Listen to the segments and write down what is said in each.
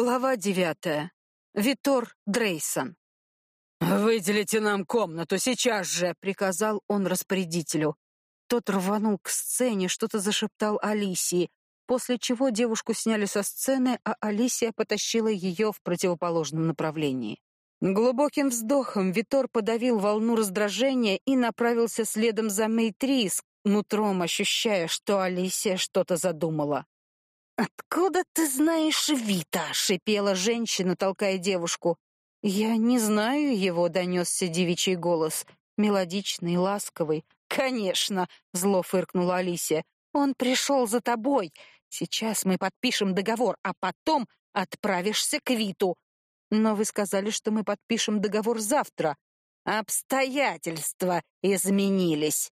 Глава девятая. Витор Дрейсон. «Выделите нам комнату сейчас же!» — приказал он распорядителю. Тот рванул к сцене, что-то зашептал Алисии, после чего девушку сняли со сцены, а Алисия потащила ее в противоположном направлении. Глубоким вздохом Витор подавил волну раздражения и направился следом за Мейтрис, нутром ощущая, что Алисия что-то задумала. «Откуда ты знаешь Вита?» — шипела женщина, толкая девушку. «Я не знаю его», — донесся девичий голос, мелодичный, ласковый. «Конечно», — зло фыркнула Алисия. «Он пришел за тобой. Сейчас мы подпишем договор, а потом отправишься к Виту. Но вы сказали, что мы подпишем договор завтра. Обстоятельства изменились».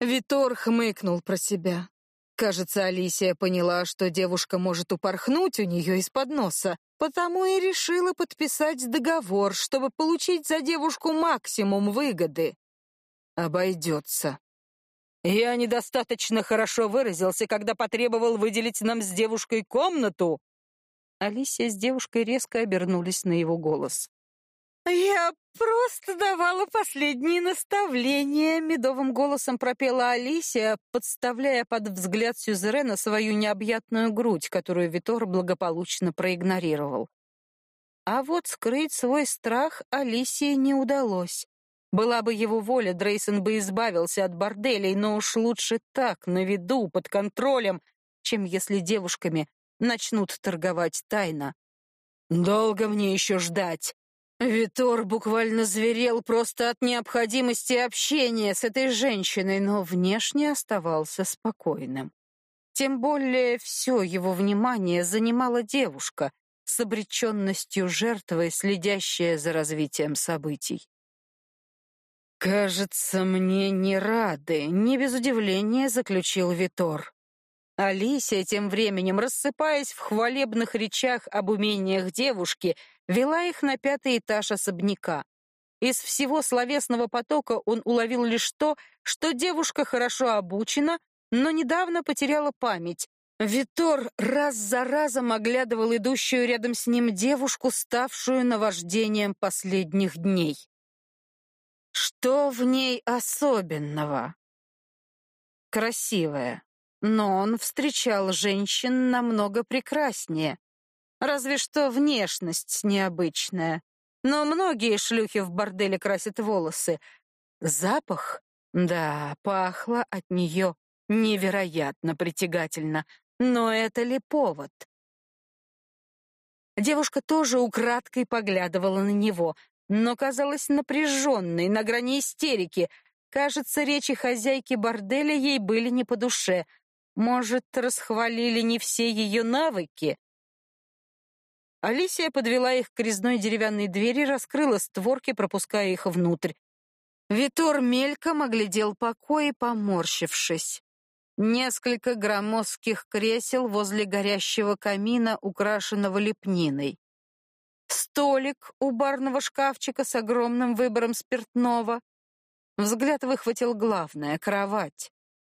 Витор хмыкнул про себя. Кажется, Алисия поняла, что девушка может упорхнуть у нее из-под носа, потому и решила подписать договор, чтобы получить за девушку максимум выгоды. Обойдется. Я недостаточно хорошо выразился, когда потребовал выделить нам с девушкой комнату. Алисия с девушкой резко обернулись на его голос. «Я просто давала последние наставления», — медовым голосом пропела Алисия, подставляя под взгляд Сюзерена свою необъятную грудь, которую Витор благополучно проигнорировал. А вот скрыть свой страх Алисии не удалось. Была бы его воля, Дрейсон бы избавился от борделей, но уж лучше так, на виду, под контролем, чем если девушками начнут торговать тайно. «Долго мне еще ждать?» Витор буквально зверел просто от необходимости общения с этой женщиной, но внешне оставался спокойным. Тем более все его внимание занимала девушка с обреченностью жертвы, следящая за развитием событий. «Кажется, мне не рады», — не без удивления заключил Витор. Алисия тем временем, рассыпаясь в хвалебных речах об умениях девушки, вела их на пятый этаж особняка. Из всего словесного потока он уловил лишь то, что девушка хорошо обучена, но недавно потеряла память. Витор раз за разом оглядывал идущую рядом с ним девушку, ставшую наваждением последних дней. Что в ней особенного? Красивая, но он встречал женщин намного прекраснее. Разве что внешность необычная. Но многие шлюхи в борделе красят волосы. Запах? Да, пахло от нее невероятно притягательно. Но это ли повод? Девушка тоже украдкой поглядывала на него, но казалась напряженной, на грани истерики. Кажется, речи хозяйки борделя ей были не по душе. Может, расхвалили не все ее навыки? Алисия подвела их к резной деревянной двери, раскрыла створки, пропуская их внутрь. Витор мельком оглядел покой, поморщившись. Несколько громоздких кресел возле горящего камина, украшенного лепниной. Столик у барного шкафчика с огромным выбором спиртного. Взгляд выхватил главное — кровать.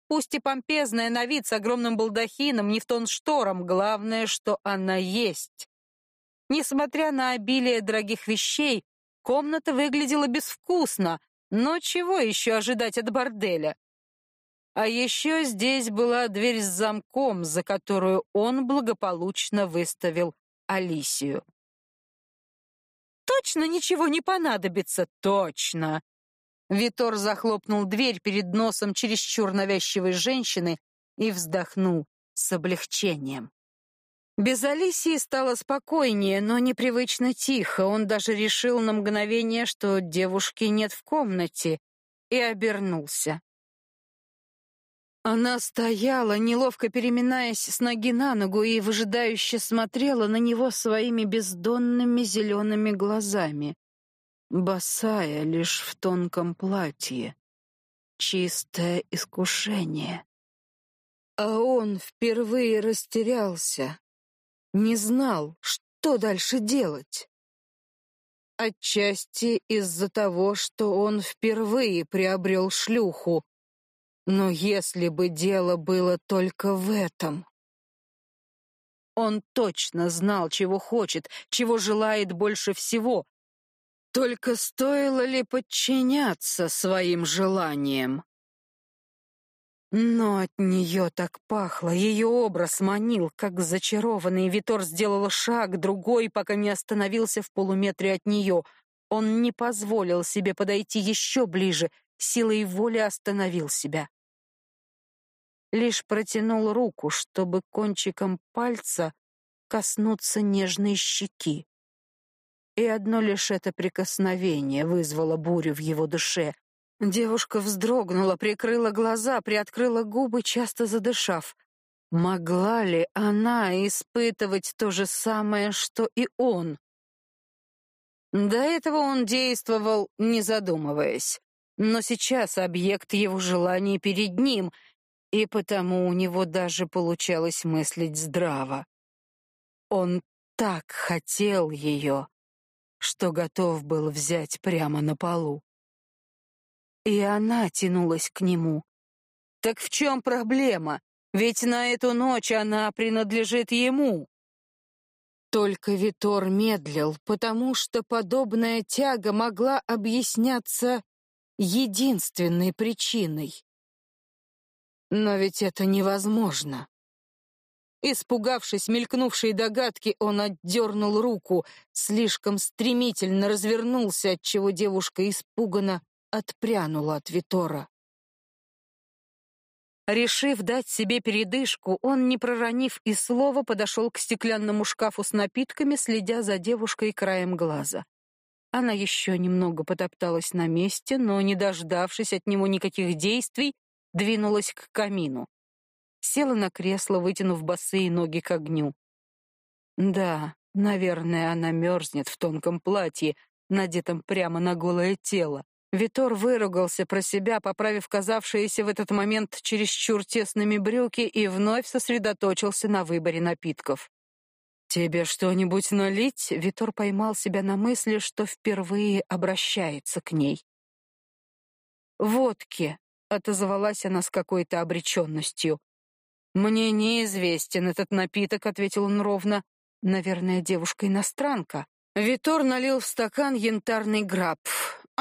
Пусть и помпезная на вид с огромным балдахином, не в тон шторам, главное, что она есть. Несмотря на обилие дорогих вещей, комната выглядела безвкусно, но чего еще ожидать от борделя? А еще здесь была дверь с замком, за которую он благополучно выставил Алисию. Точно ничего не понадобится, точно. Витор захлопнул дверь перед носом чересчур навязчивой женщины и вздохнул с облегчением. Без Алисии стало спокойнее, но непривычно тихо. Он даже решил на мгновение, что девушки нет в комнате, и обернулся. Она стояла, неловко переминаясь с ноги на ногу, и выжидающе смотрела на него своими бездонными зелеными глазами босая лишь в тонком платье. Чистое искушение. А он впервые растерялся, не знал, что дальше делать. Отчасти из-за того, что он впервые приобрел шлюху. Но если бы дело было только в этом... Он точно знал, чего хочет, чего желает больше всего. Только стоило ли подчиняться своим желаниям? Но от нее так пахло, ее образ манил, как зачарованный. Витор сделал шаг, другой, пока не остановился в полуметре от нее. Он не позволил себе подойти еще ближе, силой воли остановил себя. Лишь протянул руку, чтобы кончиком пальца коснуться нежной щеки. И одно лишь это прикосновение вызвало бурю в его душе. Девушка вздрогнула, прикрыла глаза, приоткрыла губы, часто задышав. Могла ли она испытывать то же самое, что и он? До этого он действовал, не задумываясь. Но сейчас объект его желаний перед ним, и потому у него даже получалось мыслить здраво. Он так хотел ее, что готов был взять прямо на полу. И она тянулась к нему. Так в чем проблема? Ведь на эту ночь она принадлежит ему. Только Витор медлил, потому что подобная тяга могла объясняться единственной причиной. Но ведь это невозможно. Испугавшись мелькнувшей догадки, он отдернул руку, слишком стремительно развернулся, отчего девушка испуганно отпрянула от Витора. Решив дать себе передышку, он, не проронив и слова, подошел к стеклянному шкафу с напитками, следя за девушкой краем глаза. Она еще немного потопталась на месте, но, не дождавшись от него никаких действий, двинулась к камину. Села на кресло, вытянув босые ноги к огню. Да, наверное, она мерзнет в тонком платье, надетом прямо на голое тело. Витор выругался про себя, поправив казавшиеся в этот момент чересчур тесными брюки и вновь сосредоточился на выборе напитков. «Тебе что-нибудь налить?» Витор поймал себя на мысли, что впервые обращается к ней. «Водки», — отозвалась она с какой-то обреченностью. «Мне неизвестен этот напиток», — ответил он ровно. «Наверное, девушка-иностранка». Витор налил в стакан янтарный граб.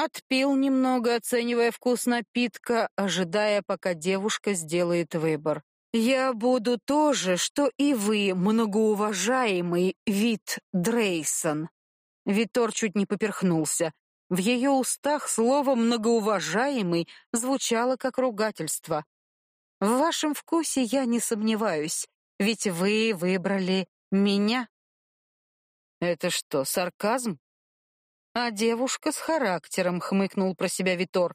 Отпил немного, оценивая вкус напитка, ожидая, пока девушка сделает выбор. «Я буду то же, что и вы, многоуважаемый Вит Дрейсон». Витор чуть не поперхнулся. В ее устах слово «многоуважаемый» звучало как ругательство. «В вашем вкусе я не сомневаюсь, ведь вы выбрали меня». «Это что, сарказм?» А девушка с характером, хмыкнул про себя Витор.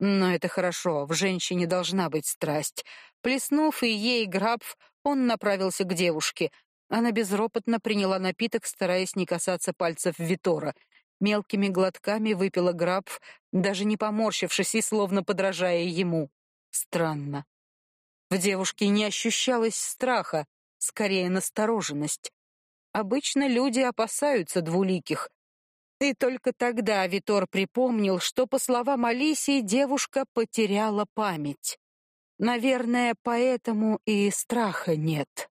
Но это хорошо, в женщине должна быть страсть. Плеснув и ей грабв, он направился к девушке. Она безропотно приняла напиток, стараясь не касаться пальцев Витора. Мелкими глотками выпила грабв, даже не поморщившись и словно подражая ему. Странно. В девушке не ощущалось страха, скорее настороженность. Обычно люди опасаются двуликих, и только тогда Витор припомнил, что, по словам Алисии, девушка потеряла память. Наверное, поэтому и страха нет.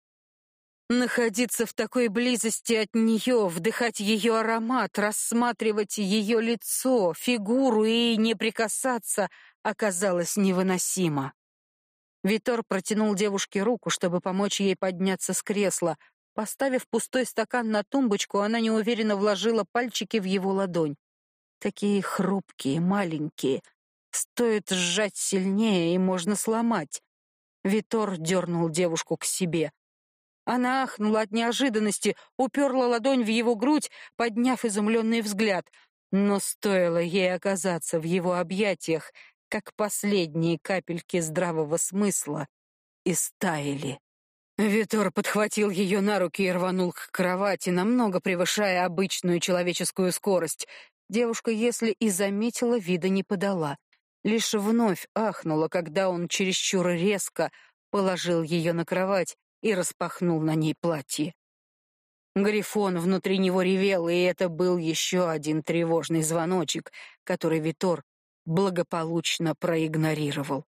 Находиться в такой близости от нее, вдыхать ее аромат, рассматривать ее лицо, фигуру и не прикасаться оказалось невыносимо. Витор протянул девушке руку, чтобы помочь ей подняться с кресла, Поставив пустой стакан на тумбочку, она неуверенно вложила пальчики в его ладонь. Такие хрупкие, маленькие. Стоит сжать сильнее, и можно сломать. Витор дернул девушку к себе. Она ахнула от неожиданности, уперла ладонь в его грудь, подняв изумленный взгляд. Но стоило ей оказаться в его объятиях, как последние капельки здравого смысла истаяли. Витор подхватил ее на руки и рванул к кровати, намного превышая обычную человеческую скорость. Девушка, если и заметила, вида не подала. Лишь вновь ахнула, когда он чересчур резко положил ее на кровать и распахнул на ней платье. Грифон внутри него ревел, и это был еще один тревожный звоночек, который Витор благополучно проигнорировал.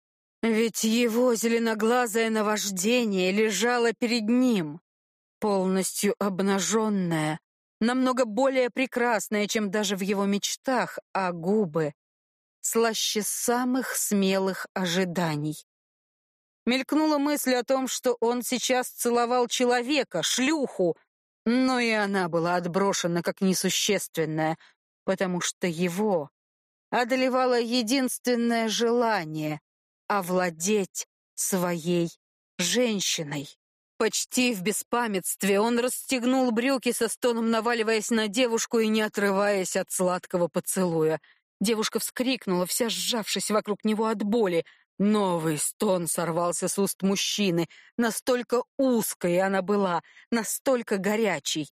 Ведь его зеленоглазое наваждение лежало перед ним. полностью обнаженная, намного более прекрасная, чем даже в его мечтах, а губы слаще самых смелых ожиданий. Мелькнула мысль о том, что он сейчас целовал человека, шлюху, но и она была отброшена как несущественная, потому что его одолевало единственное желание — овладеть своей женщиной. Почти в беспамятстве он расстегнул брюки со стоном, наваливаясь на девушку и не отрываясь от сладкого поцелуя. Девушка вскрикнула, вся сжавшись вокруг него от боли. Новый стон сорвался с уст мужчины. Настолько узкой она была, настолько горячей.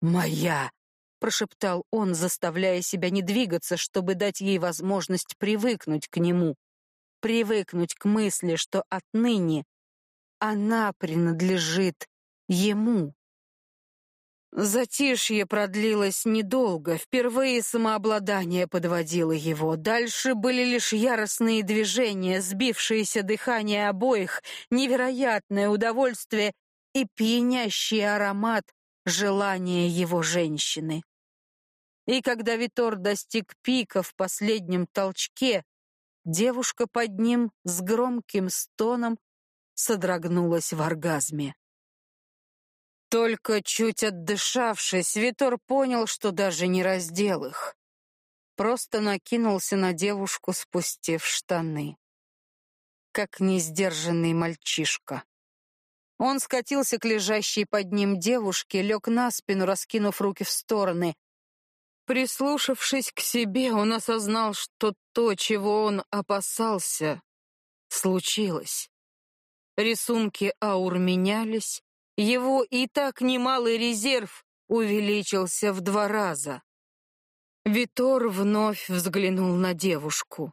«Моя!» — прошептал он, заставляя себя не двигаться, чтобы дать ей возможность привыкнуть к нему. Привыкнуть к мысли, что отныне она принадлежит ему. Затишье продлилось недолго. Впервые самообладание подводило его. Дальше были лишь яростные движения, сбившееся дыхание обоих, невероятное удовольствие и пьянящий аромат желания его женщины. И когда Витор достиг пика в последнем толчке, девушка под ним с громким стоном содрогнулась в оргазме. Только чуть отдышавшись, Витор понял, что даже не раздел их. Просто накинулся на девушку, спустив штаны. Как несдержанный мальчишка. Он скатился к лежащей под ним девушке, лег на спину, раскинув руки в стороны. Прислушавшись к себе, он осознал, что то, чего он опасался, случилось. Рисунки аур менялись, его и так немалый резерв увеличился в два раза. Витор вновь взглянул на девушку.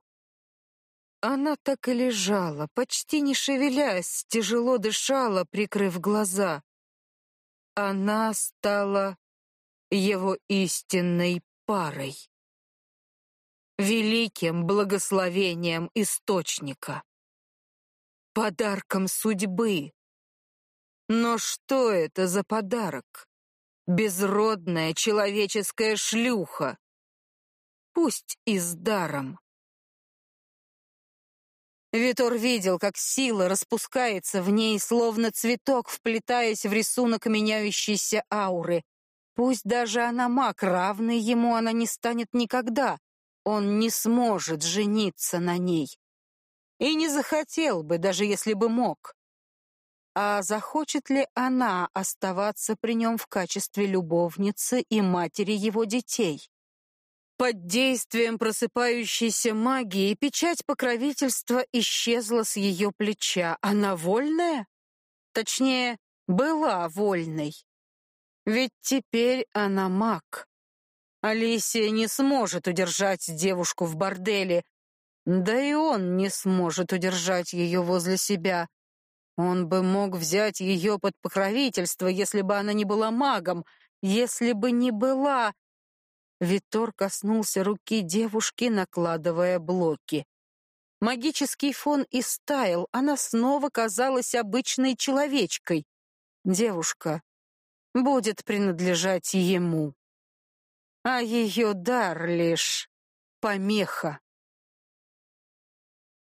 Она так и лежала, почти не шевелясь, тяжело дышала, прикрыв глаза. Она стала его истинной парой. Великим благословением источника. Подарком судьбы. Но что это за подарок? Безродная человеческая шлюха. Пусть и с даром. Витор видел, как сила распускается в ней, словно цветок, вплетаясь в рисунок меняющейся ауры. Пусть даже она маг, равный ему она не станет никогда. Он не сможет жениться на ней. И не захотел бы, даже если бы мог. А захочет ли она оставаться при нем в качестве любовницы и матери его детей? Под действием просыпающейся магии печать покровительства исчезла с ее плеча. Она вольная? Точнее, была вольной. Ведь теперь она маг. Алисия не сможет удержать девушку в борделе, да и он не сможет удержать ее возле себя. Он бы мог взять ее под покровительство, если бы она не была магом, если бы не была... Витор коснулся руки девушки, накладывая блоки. Магический фон истаял, она снова казалась обычной человечкой. Девушка будет принадлежать ему. А ее дар лишь помеха.